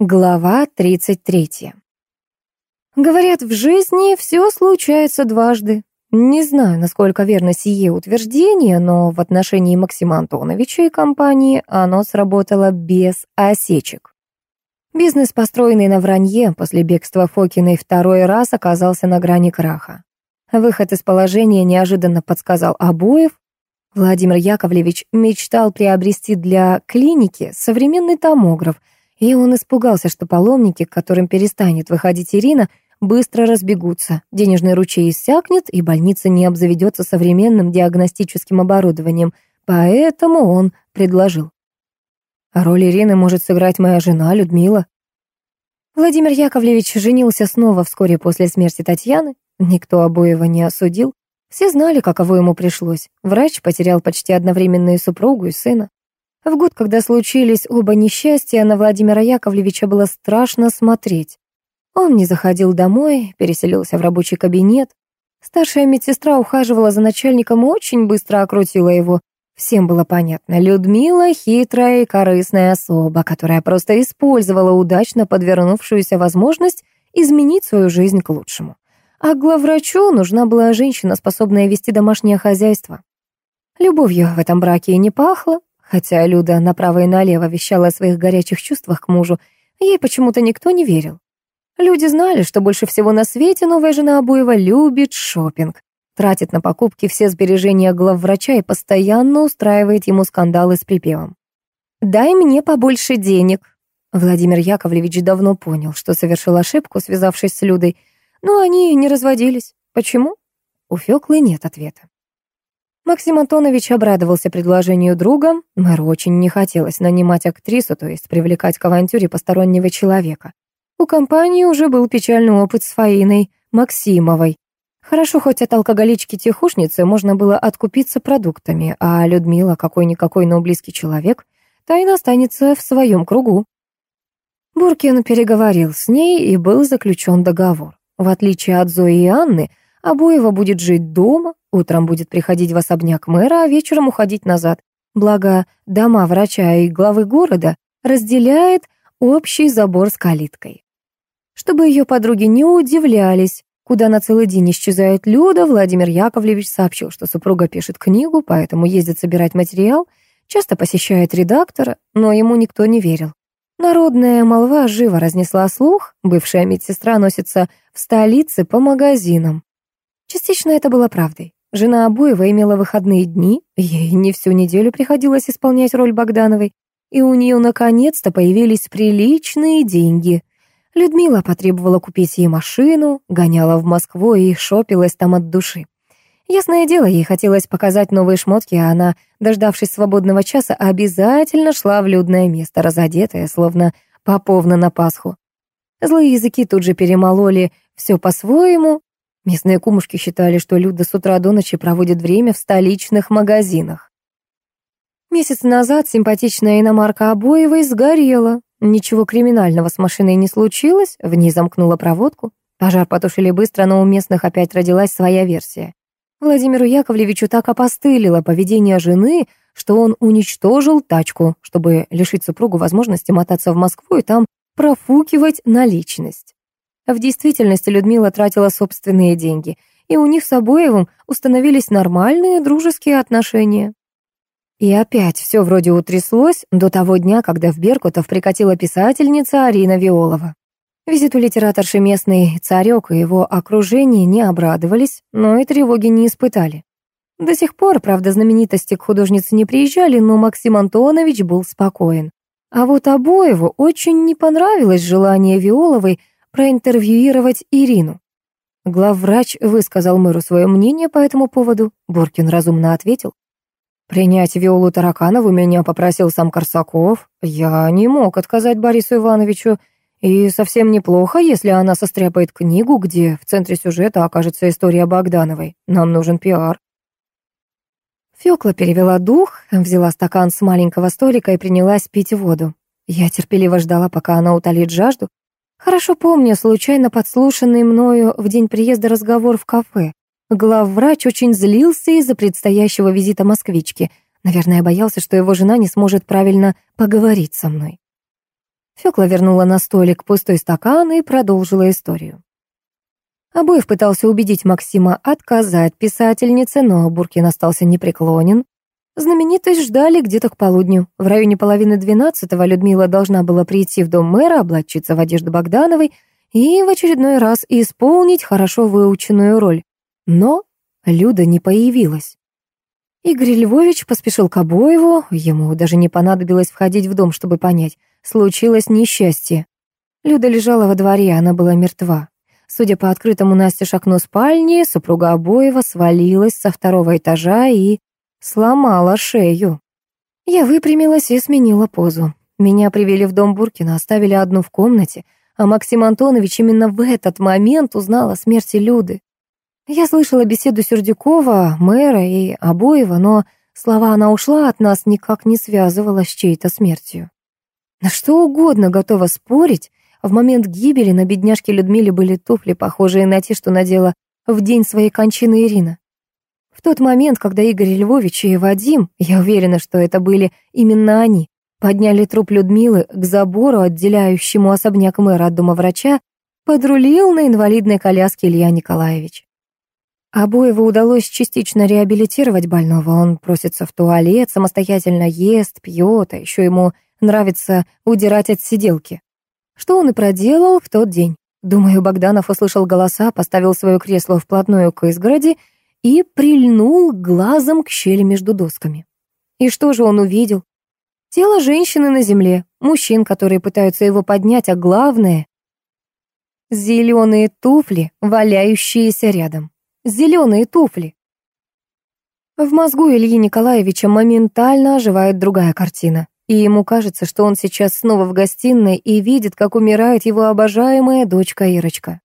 Глава 33. Говорят, в жизни все случается дважды. Не знаю, насколько верно сие утверждение, но в отношении Максима Антоновича и компании оно сработало без осечек. Бизнес, построенный на вранье после бегства Фокиной второй раз оказался на грани краха. Выход из положения неожиданно подсказал Обоев. Владимир Яковлевич мечтал приобрести для клиники современный томограф — и он испугался, что паломники, к которым перестанет выходить Ирина, быстро разбегутся, денежный ручей иссякнет, и больница не обзаведется современным диагностическим оборудованием, поэтому он предложил. Роль Ирины может сыграть моя жена Людмила. Владимир Яковлевич женился снова вскоре после смерти Татьяны. Никто обоего не осудил. Все знали, каково ему пришлось. Врач потерял почти одновременно и супругу, и сына. В год, когда случились оба несчастья, на Владимира Яковлевича было страшно смотреть. Он не заходил домой, переселился в рабочий кабинет. Старшая медсестра ухаживала за начальником и очень быстро окрутила его. Всем было понятно, Людмила — хитрая и корыстная особа, которая просто использовала удачно подвернувшуюся возможность изменить свою жизнь к лучшему. А главврачу нужна была женщина, способная вести домашнее хозяйство. Любовью в этом браке и не пахло, Хотя Люда направо и налево вещала о своих горячих чувствах к мужу, ей почему-то никто не верил. Люди знали, что больше всего на свете новая жена Абуева любит шопинг, тратит на покупки все сбережения главврача и постоянно устраивает ему скандалы с припевом. «Дай мне побольше денег». Владимир Яковлевич давно понял, что совершил ошибку, связавшись с Людой, но они не разводились. Почему? У Фёклы нет ответа. Максим Антонович обрадовался предложению друга. Мэру очень не хотелось нанимать актрису, то есть привлекать к авантюре постороннего человека. У компании уже был печальный опыт с Фаиной Максимовой. Хорошо, хоть от алкоголички-тихушницы можно было откупиться продуктами, а Людмила, какой-никакой, но близкий человек, тайно останется в своем кругу. Буркин переговорил с ней, и был заключен договор. В отличие от Зои и Анны, Обоева будет жить дома, утром будет приходить в особняк мэра, а вечером уходить назад. Благо, дома врача и главы города разделяет общий забор с калиткой. Чтобы ее подруги не удивлялись, куда на целый день исчезает Люда, Владимир Яковлевич сообщил, что супруга пишет книгу, поэтому ездит собирать материал, часто посещает редактора, но ему никто не верил. Народная молва живо разнесла слух, бывшая медсестра носится в столице по магазинам. Частично это было правдой. Жена Обуева имела выходные дни, ей не всю неделю приходилось исполнять роль Богдановой, и у нее наконец-то появились приличные деньги. Людмила потребовала купить ей машину, гоняла в Москву и шопилась там от души. Ясное дело, ей хотелось показать новые шмотки, а она, дождавшись свободного часа, обязательно шла в людное место, разодетая, словно поповна на Пасху. Злые языки тут же перемололи все по-своему, Местные кумушки считали, что Люда с утра до ночи проводит время в столичных магазинах. Месяц назад симпатичная иномарка Обоевой сгорела. Ничего криминального с машиной не случилось, в ней замкнула проводку. Пожар потушили быстро, но у местных опять родилась своя версия. Владимиру Яковлевичу так опостылило поведение жены, что он уничтожил тачку, чтобы лишить супругу возможности мотаться в Москву и там профукивать наличность. В действительности Людмила тратила собственные деньги, и у них с Обоевым установились нормальные дружеские отношения. И опять все вроде утряслось до того дня, когда в Беркутов прикатила писательница Арина Виолова. Визиту литераторши местный царек и его окружение не обрадовались, но и тревоги не испытали. До сих пор, правда, знаменитости к художнице не приезжали, но Максим Антонович был спокоен. А вот Обоеву очень не понравилось желание Виоловой проинтервьюировать Ирину. Главврач высказал мэру свое мнение по этому поводу. Буркин разумно ответил. «Принять Виолу Тараканову меня попросил сам Корсаков. Я не мог отказать Борису Ивановичу. И совсем неплохо, если она состряпает книгу, где в центре сюжета окажется история Богдановой. Нам нужен пиар». Фёкла перевела дух, взяла стакан с маленького столика и принялась пить воду. Я терпеливо ждала, пока она утолит жажду. Хорошо помню случайно подслушанный мною в день приезда разговор в кафе. Главврач очень злился из-за предстоящего визита москвички. Наверное, боялся, что его жена не сможет правильно поговорить со мной. Фёкла вернула на столик пустой стакан и продолжила историю. Обоев пытался убедить Максима отказать писательнице, но Буркин остался непреклонен. Знаменитость ждали где-то к полудню. В районе половины двенадцатого Людмила должна была прийти в дом мэра, облачиться в одежду Богдановой и в очередной раз исполнить хорошо выученную роль. Но Люда не появилась. Игорь Львович поспешил к Обоеву, ему даже не понадобилось входить в дом, чтобы понять, случилось несчастье. Люда лежала во дворе, она была мертва. Судя по открытому настежь окну спальни, супруга Обоева свалилась со второго этажа и сломала шею. Я выпрямилась и сменила позу. Меня привели в дом Буркина, оставили одну в комнате, а Максим Антонович именно в этот момент узнал о смерти Люды. Я слышала беседу Сердюкова, мэра и Обоева, но слова «она ушла от нас» никак не связывала с чьей-то смертью. На что угодно готова спорить, в момент гибели на бедняжке Людмиле были туфли, похожие на те, что надела в день своей кончины Ирина. В тот момент, когда Игорь Львович и Вадим, я уверена, что это были именно они, подняли труп Людмилы к забору, отделяющему особняк мэра от дома врача, подрулил на инвалидной коляске Илья Николаевич. Обоеву удалось частично реабилитировать больного. Он просится в туалет, самостоятельно ест, пьет, а еще ему нравится удирать от сиделки. Что он и проделал в тот день. Думаю, Богданов услышал голоса, поставил свое кресло вплотную к изгороди и прильнул глазом к щели между досками. И что же он увидел? Тело женщины на земле, мужчин, которые пытаются его поднять, а главное — зеленые туфли, валяющиеся рядом. Зеленые туфли. В мозгу Ильи Николаевича моментально оживает другая картина и ему кажется, что он сейчас снова в гостиной и видит, как умирает его обожаемая дочка Ирочка.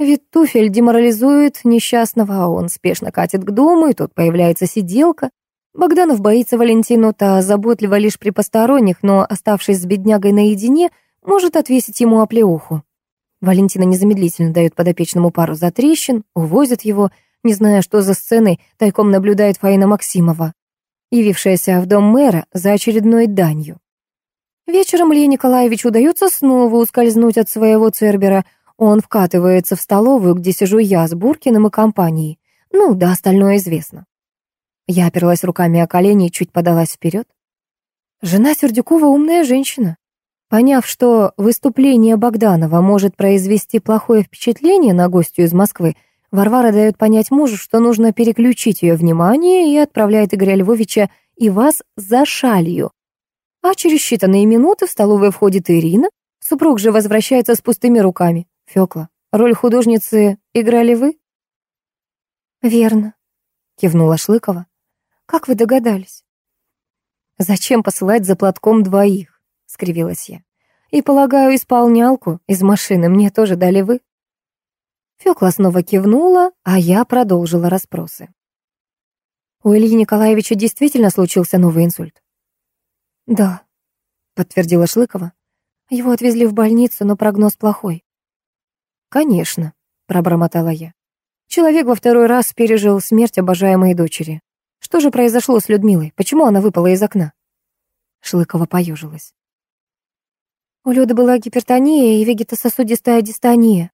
Вид туфель деморализует несчастного, а он спешно катит к дому, и тут появляется сиделка. Богданов боится Валентину, та заботлива лишь при посторонних, но, оставшись с беднягой наедине, может отвесить ему оплеуху. Валентина незамедлительно дает подопечному пару затрещин, увозит его, не зная, что за сценой тайком наблюдает Фаина Максимова явившаяся в дом мэра за очередной данью. Вечером Илье Николаевичу удается снова ускользнуть от своего Цербера. Он вкатывается в столовую, где сижу я с Буркиным и компанией. Ну, да, остальное известно. Я оперлась руками о колени и чуть подалась вперед. Жена Сердюкова умная женщина. Поняв, что выступление Богданова может произвести плохое впечатление на гостю из Москвы, Варвара дает понять мужу, что нужно переключить ее внимание и отправляет Игоря Львовича и вас за шалью. А через считанные минуты в столовую входит Ирина, супруг же возвращается с пустыми руками. Фёкла, роль художницы играли вы? Верно, кивнула Шлыкова. Как вы догадались? Зачем посылать за платком двоих? скривилась я. И, полагаю, исполнялку из машины мне тоже дали вы? Фёкла снова кивнула, а я продолжила расспросы. У Ильи Николаевича действительно случился новый инсульт? Да, подтвердила Шлыкова. Его отвезли в больницу, но прогноз плохой. Конечно, пробормотала я. Человек во второй раз пережил смерть обожаемой дочери. Что же произошло с Людмилой? Почему она выпала из окна? Шлыкова поежилась. У Люды была гипертония и вегетососудистая дистония.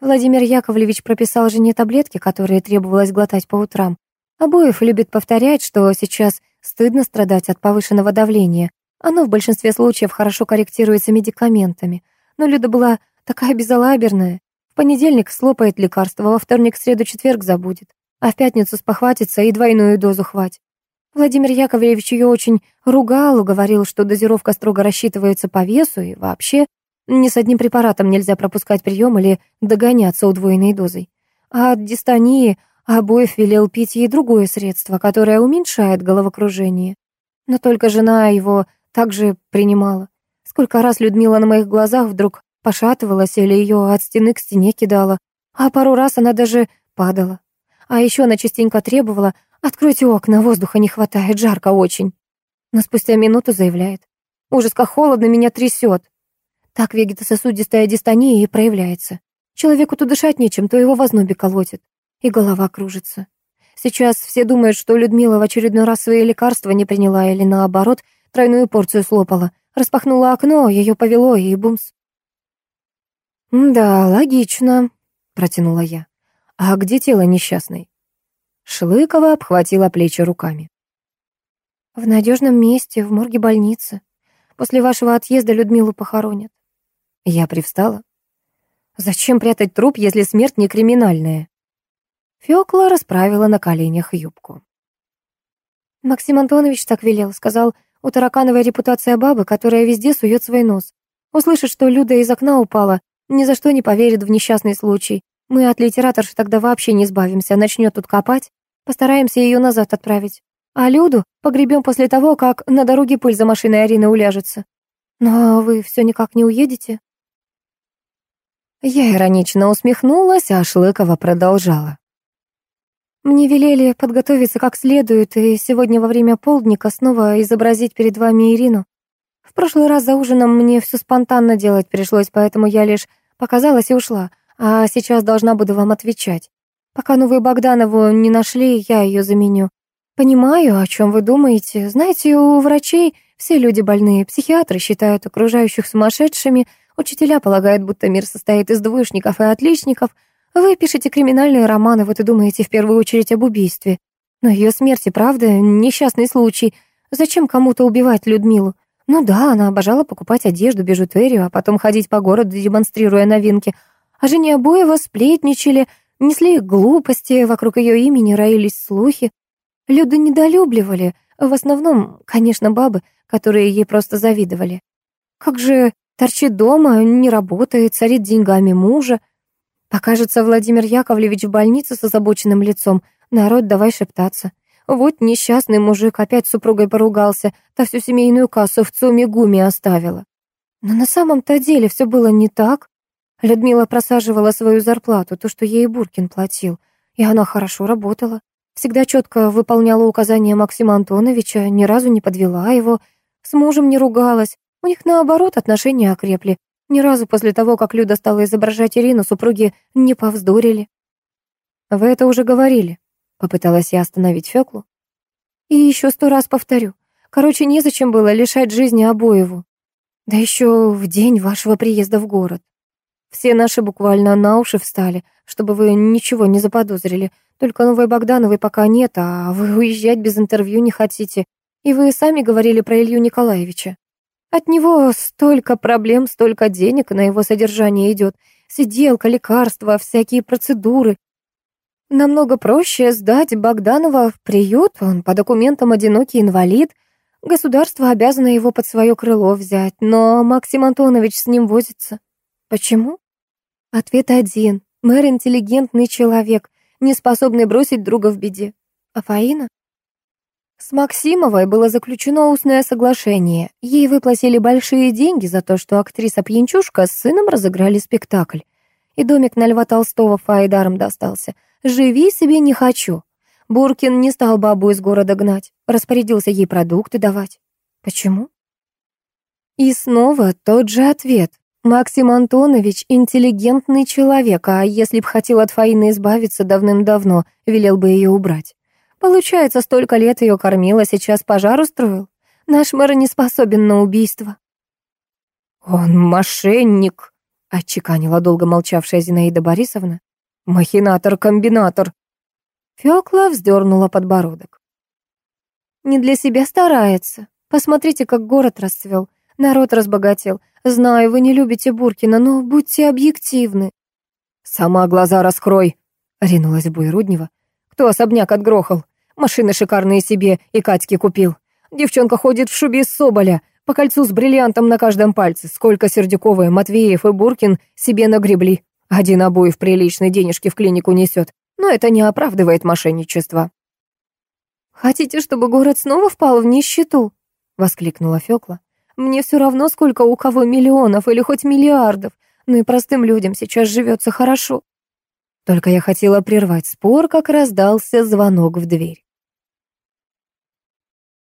Владимир Яковлевич прописал жене таблетки, которые требовалось глотать по утрам. Обоев любит повторять, что сейчас стыдно страдать от повышенного давления. Оно в большинстве случаев хорошо корректируется медикаментами. Но Люда была такая безалаберная. Понедельник слопает лекарство, во вторник, среду, четверг забудет. А в пятницу спохватится и двойную дозу хватит. Владимир Яковлевич ее очень ругал, говорил, что дозировка строго рассчитывается по весу и вообще ни с одним препаратом нельзя пропускать прием или догоняться удвоенной дозой. А от дистонии обоев велел пить ей другое средство, которое уменьшает головокружение. Но только жена его также принимала. Сколько раз Людмила на моих глазах вдруг пошатывалась или ее от стены к стене кидала, а пару раз она даже падала. А еще она частенько требовала «Откройте окна, воздуха не хватает, жарко очень». Но спустя минуту заявляет «Ужас, как холодно, меня трясет». Так вегетососудистая дистония и проявляется. Человеку то дышать нечем, то его в ознобе колотит. И голова кружится. Сейчас все думают, что Людмила в очередной раз свои лекарства не приняла или, наоборот, тройную порцию слопала. Распахнула окно, ее повело, и бумс. «Да, логично», — протянула я. «А где тело несчастной?» Шлыкова обхватила плечи руками. «В надежном месте, в морге больницы. После вашего отъезда Людмилу похоронят». Я привстала. «Зачем прятать труп, если смерть не криминальная?» Фёкла расправила на коленях юбку. Максим Антонович так велел, сказал, у таракановой репутация бабы, которая везде сует свой нос. Услышит, что Люда из окна упала, ни за что не поверит в несчастный случай. Мы от литераторши тогда вообще не избавимся, начнет тут копать. Постараемся ее назад отправить. А Люду погребем после того, как на дороге пыль за машиной Арины уляжется. Но вы все никак не уедете?» Я иронично усмехнулась, а Шлыкова продолжала. «Мне велели подготовиться как следует, и сегодня во время полдника снова изобразить перед вами Ирину. В прошлый раз за ужином мне все спонтанно делать пришлось, поэтому я лишь показалась и ушла, а сейчас должна буду вам отвечать. Пока новую Богданову не нашли, я ее заменю. Понимаю, о чем вы думаете. Знаете, у врачей все люди больные. Психиатры считают окружающих сумасшедшими, учителя полагают, будто мир состоит из двоечников и отличников. Вы пишете криминальные романы, вот и думаете в первую очередь об убийстве. Но ее смерти, правда, несчастный случай. Зачем кому-то убивать Людмилу? Ну да, она обожала покупать одежду, бижутерию, а потом ходить по городу, демонстрируя новинки. А жене обоего сплетничали, Несли глупости, вокруг ее имени роились слухи. Люду недолюбливали, в основном, конечно, бабы, которые ей просто завидовали. Как же торчит дома, не работает, царит деньгами мужа. Покажется Владимир Яковлевич в больнице с озабоченным лицом. Народ, давай шептаться. Вот несчастный мужик опять с супругой поругался, та всю семейную кассу в ЦУМе гуме оставила. Но на самом-то деле все было не так. Людмила просаживала свою зарплату, то, что ей Буркин платил, и она хорошо работала. Всегда четко выполняла указания Максима Антоновича, ни разу не подвела его, с мужем не ругалась. У них, наоборот, отношения окрепли. Ни разу после того, как Люда стала изображать Ирину, супруги не повздорили. «Вы это уже говорили», — попыталась я остановить Фёклу. «И еще сто раз повторю. Короче, незачем было лишать жизни обоеву. Да еще в день вашего приезда в город. Все наши буквально на уши встали, чтобы вы ничего не заподозрили. Только новой Богдановой пока нет, а вы уезжать без интервью не хотите. И вы сами говорили про Илью Николаевича. От него столько проблем, столько денег на его содержание идет. Сиделка, лекарства, всякие процедуры. Намного проще сдать Богданова в приют, он по документам одинокий инвалид. Государство обязано его под свое крыло взять, но Максим Антонович с ним возится. Почему? Ответ один. Мэр интеллигентный человек, не способный бросить друга в беде. А Фаина? С Максимовой было заключено устное соглашение. Ей выплатили большие деньги за то, что актриса-пьянчушка с сыном разыграли спектакль. И домик на Льва Толстого Фаидаром достался. «Живи себе не хочу». Буркин не стал бабу из города гнать, распорядился ей продукты давать. Почему? И снова тот же ответ. Максим Антонович — интеллигентный человек, а если б хотел от Фаины избавиться давным-давно, велел бы ее убрать. Получается, столько лет ее кормила, сейчас пожар устроил? Наш мэр не способен на убийство. «Он мошенник», — отчеканила долго молчавшая Зинаида Борисовна. «Махинатор-комбинатор». Фёкла вздернула подбородок. «Не для себя старается. Посмотрите, как город расцвел. Народ разбогател. Знаю, вы не любите Буркина, но будьте объективны. Сама глаза раскрой, ринулась в бой Руднева. Кто особняк отгрохал? Машины шикарные себе и Катьке купил. Девчонка ходит в шубе из соболя, по кольцу с бриллиантом на каждом пальце. Сколько Сердюковы, Матвеев и Буркин себе нагребли. Один обои приличной денежки в клинику несет. Но это не оправдывает мошенничество. «Хотите, чтобы город снова впал в нищету?» — воскликнула Фёкла. Мне все равно, сколько у кого миллионов или хоть миллиардов, но и простым людям сейчас живется хорошо. Только я хотела прервать спор, как раздался звонок в дверь.